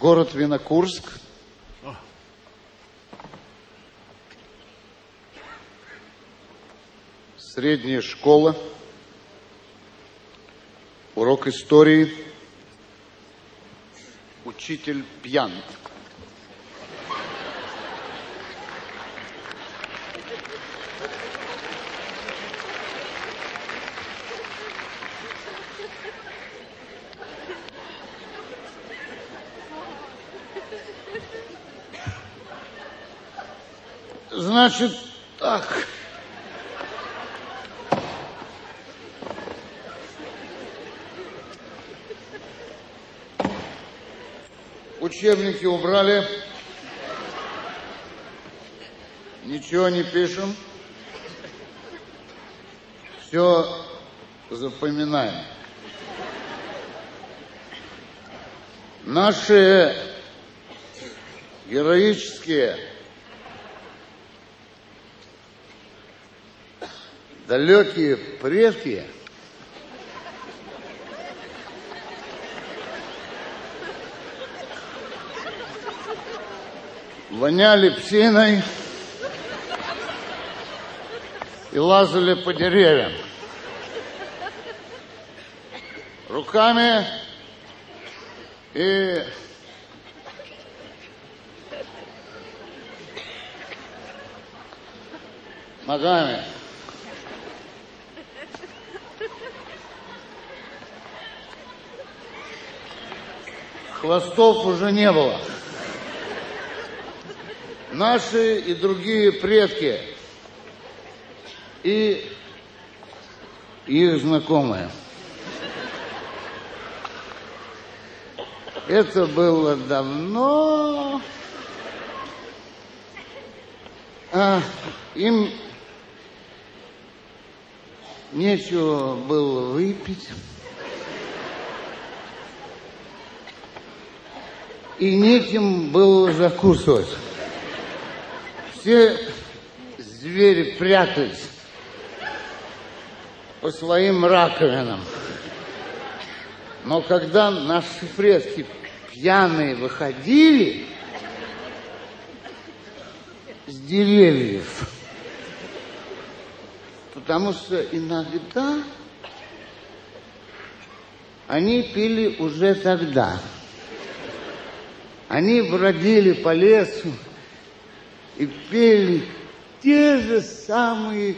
Город Винокурск. Средняя школа. Урок истории. Учитель пьян. Значит, так. Учебники убрали. Ничего не пишем. Все запоминаем. Наши героические далекие предки воняли псиной и лазали по деревьям. Руками и ногами. Хвостов уже не было. Наши и другие предки и их знакомые. Это было давно. А, им нечего было выпить. И неким было закусывать. Все звери прятались по своим раковинам. Но когда наши предки пьяные выходили с деревьев, потому что иногда они пили уже тогда. Они бродили по лесу и пели те же самые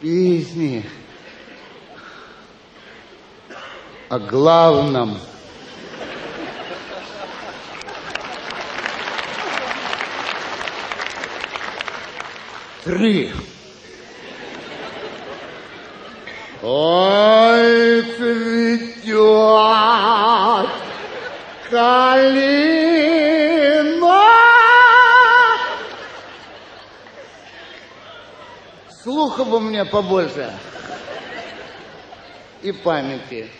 песни о главном. Три. Ой, цветет калина. Слуха бы мне побольше. И памяти.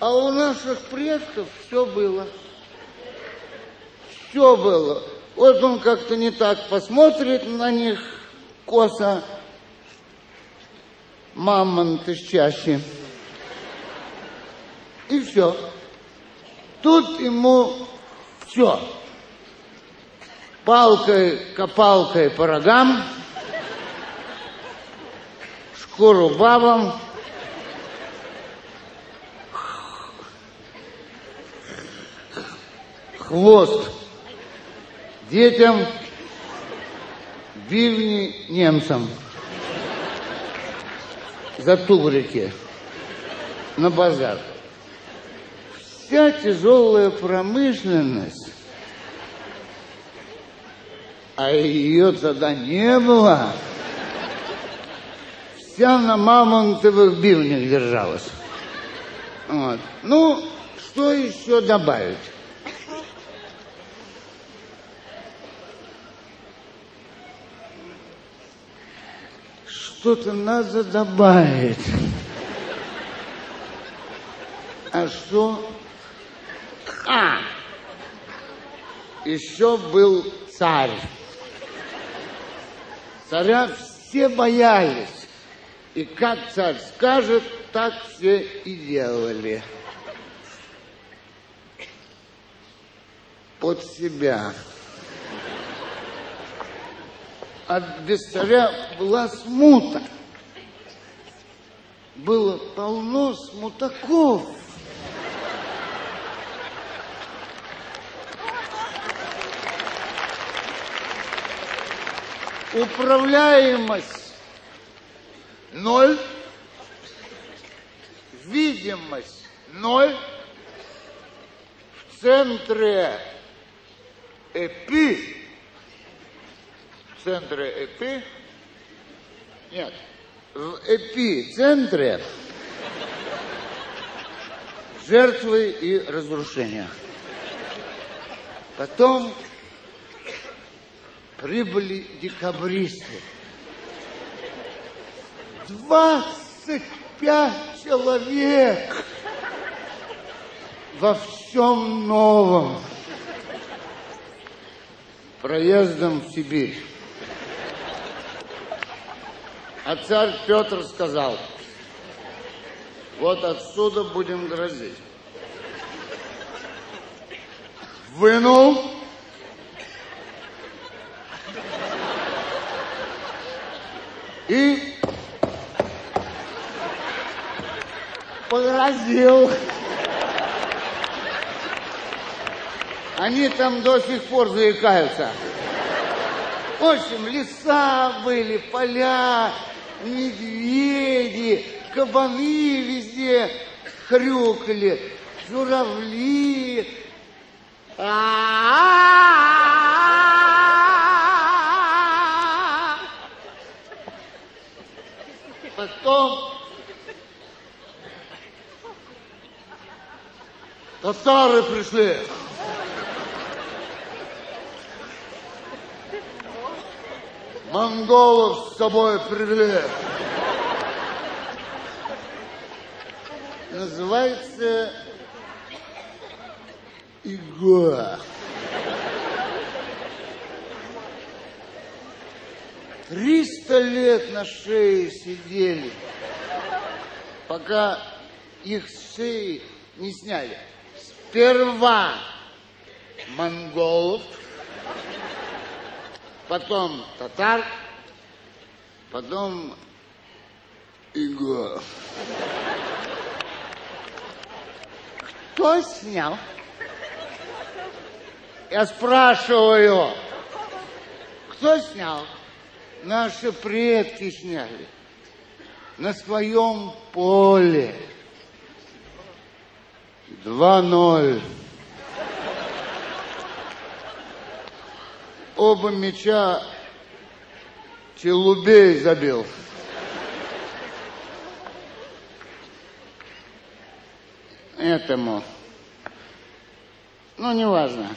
А у наших предков все было. Все было. Вот он как-то не так посмотрит на них косо. Мамонты чаще. И все. Тут ему все. Палкой-копалкой по рогам, шкуру бабам, хвост детям, бивни немцам за тубрики на базар. Вся тяжелая промышленность, а ее тогда не было, вся на мамонтовых бивнях держалась. Вот. Ну, что еще добавить? Что-то надо добавить. А что? А! Еще был царь. Царя все боялись. И как царь скажет, так все и делали. Под себя. А без царя была смута. Было полно смутаков. Управляемость. Ноль, видимость. Ноль, в центре эпи, в центре эпи, нет, в эпицентре жертвы и разрушения. Потом прибыли декабристы. 25 человек во всем новом проездом в Сибирь. А царь Петр сказал, вот отсюда будем грозить. Вынул и погрозил. Они там до сих пор заикаются. В общем, леса были, поля, медведи, кабаны везде хрюкали, журавли. Потом татары пришли. Монголов с собой привели. Называется Иго. Триста лет на шее сидели, пока их шеи не сняли. Сперва монголов, потом татар, потом Иго. Кто снял? Я спрашиваю, кто снял? Наши предки сняли. На своем поле. Два ноль. Оба мяча Челубей забил. Этому. Ну, неважно.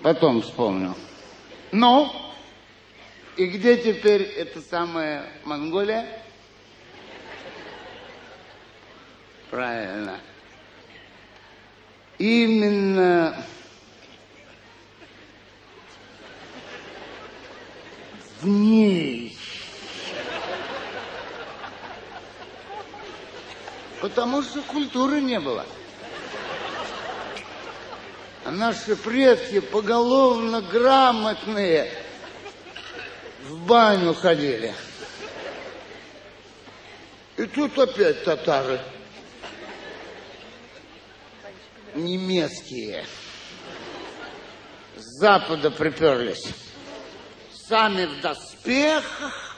Потом вспомню. Ну, и где теперь эта самая Монголия? Правильно. Именно в ней. Потому что культуры не было. А наши предки поголовно грамотные в баню ходили. И тут опять татары. Немецкие. С запада приперлись. Сами в доспехах.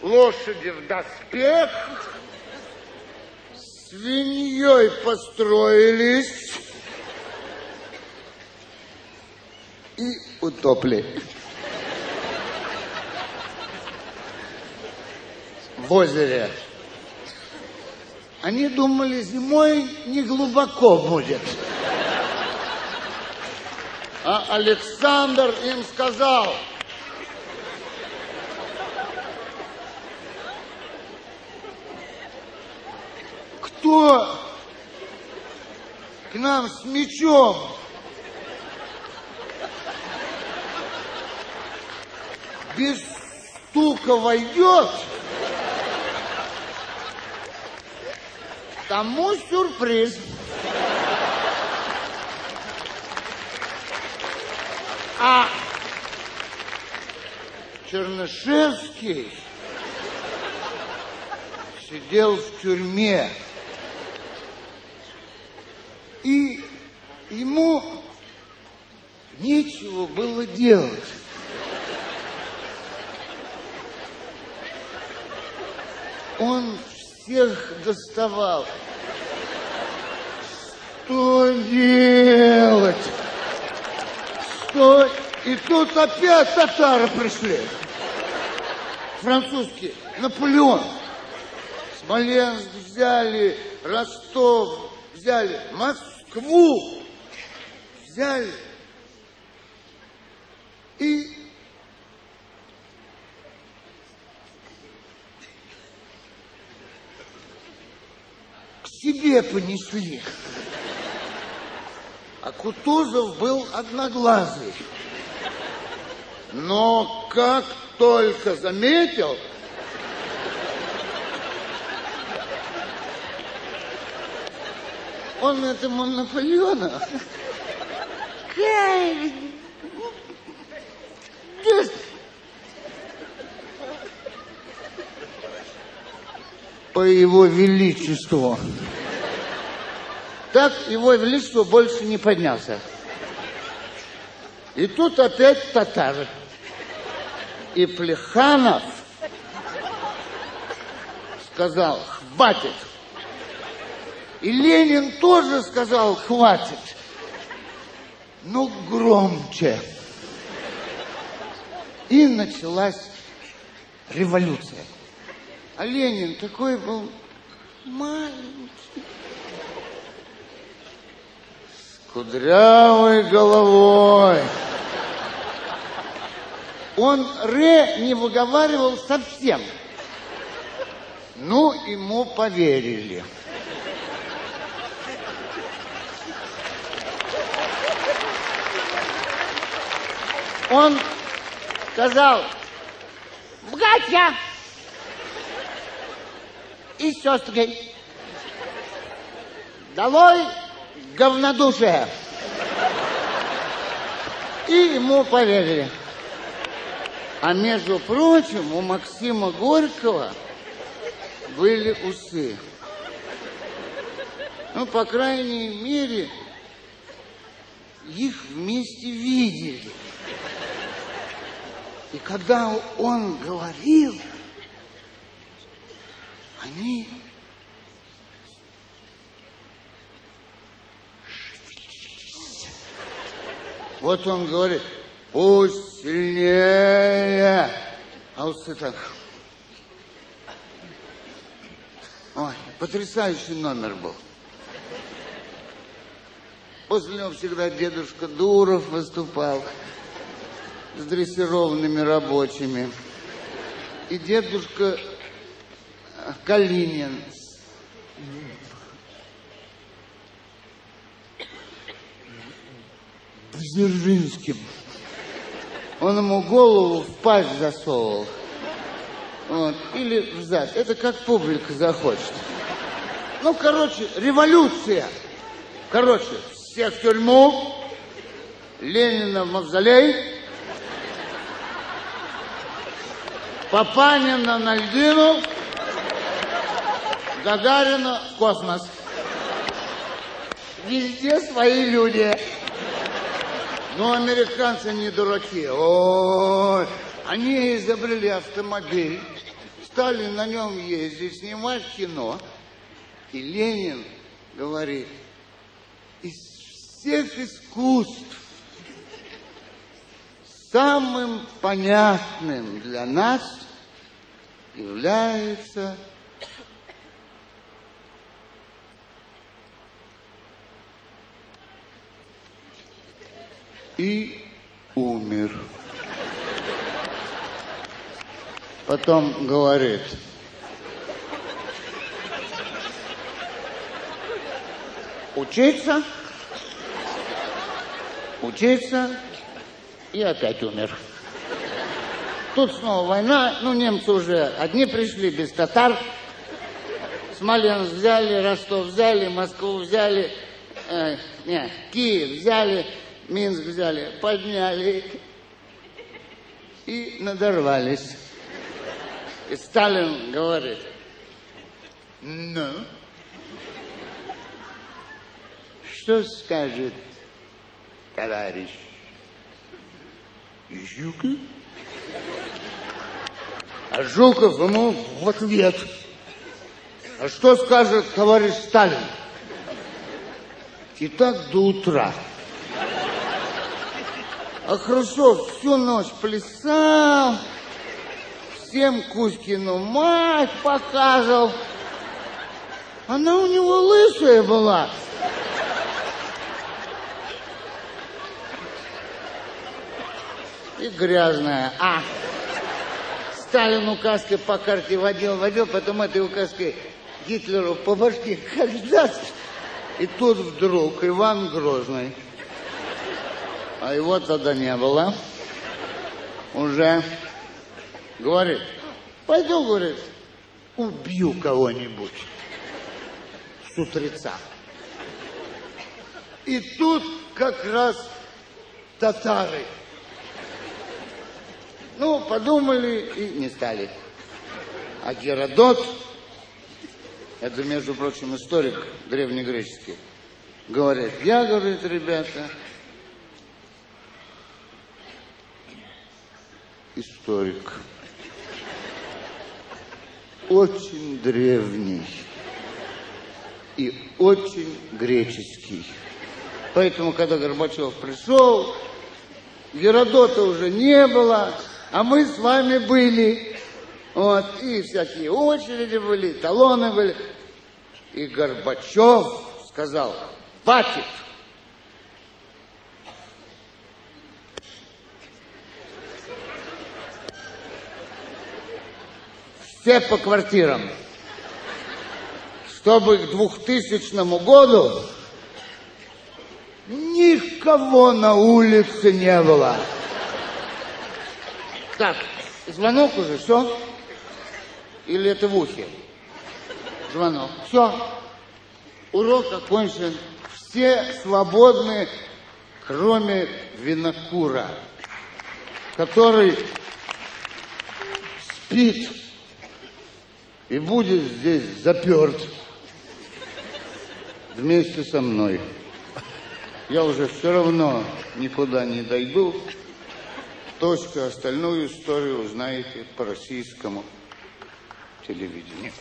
Лошади в доспехах. Свиньей построились. И утопли. В озере. Они думали, зимой не глубоко будет. А Александр им сказал, кто к нам с мечом без стука войдет, Тому сюрприз. А Чернышевский сидел в тюрьме. И ему нечего было делать. Он всех доставал. Что делать? Что? И тут опять татары пришли. Французские. Наполеон. Смоленск взяли, Ростов взяли, Москву взяли. И к себе понесли. А Кутузов был одноглазый. Но как только заметил, он этому Наполеону по его величеству. Так его величество больше не поднялся. И тут опять татары. И Плеханов сказал, хватит. И Ленин тоже сказал, хватит. Ну, громче. И началась революция. А Ленин такой был маленький. Кудрявой головой. Он «ре» не выговаривал совсем. Ну, ему поверили. Он сказал, братья и сестры, долой говнодушие. И ему поверили. А между прочим, у Максима Горького были усы. Ну, по крайней мере, их вместе видели. И когда он говорил, они Вот он говорит, пусть сильнее. А усы так. Ой, потрясающий номер был. После него всегда дедушка Дуров выступал с дрессированными рабочими. И дедушка Калинин с Дзержинским. Он ему голову в пасть засовывал. Вот. Или в зад. Это как публика захочет. Ну, короче, революция. Короче, всех в тюрьму, Ленина в мавзолей, Папанина на льдину, Гагарина в космос. Везде свои люди. Но американцы не дураки. Ой, они изобрели автомобиль, стали на нем ездить, снимать кино. И Ленин говорит, из всех искусств самым понятным для нас является и умер. Потом говорит, учиться, учиться, и опять умер. Тут снова война, ну, немцы уже одни пришли, без татар. Смоленск взяли, Ростов взяли, Москву взяли, э, не, Киев взяли, Минск взяли, подняли и надорвались. И Сталин говорит, ну, что скажет товарищ Жуков? А Жуков ему в ответ. А что скажет товарищ Сталин? И так до утра. А Хрущев всю ночь плясал, всем Кузькину мать показывал. Она у него лысая была. И грязная. А, Сталин указкой по карте водил, водил, потом этой указкой Гитлеру по башке даст. И тут вдруг Иван Грозный, а его тогда не было, уже говорит, пойду, говорит, убью кого-нибудь с утреца. И тут как раз татары. Ну, подумали и не стали. А Геродот это, между прочим, историк древнегреческий, говорит, я, говорит, ребята, историк, очень древний и очень греческий. Поэтому, когда Горбачев пришел, Геродота уже не было, а мы с вами были. Вот, и всякие очереди были, талоны были. И Горбачев сказал, хватит. Все по квартирам. Чтобы к 2000 году никого на улице не было. Так, звонок уже, все? Или это в ухе? Звонок. Все. Урок окончен. Все свободны, кроме винокура, который спит и будет здесь заперт вместе со мной. Я уже все равно никуда не дойду. Точка, остальную историю узнаете по российскому телевидению.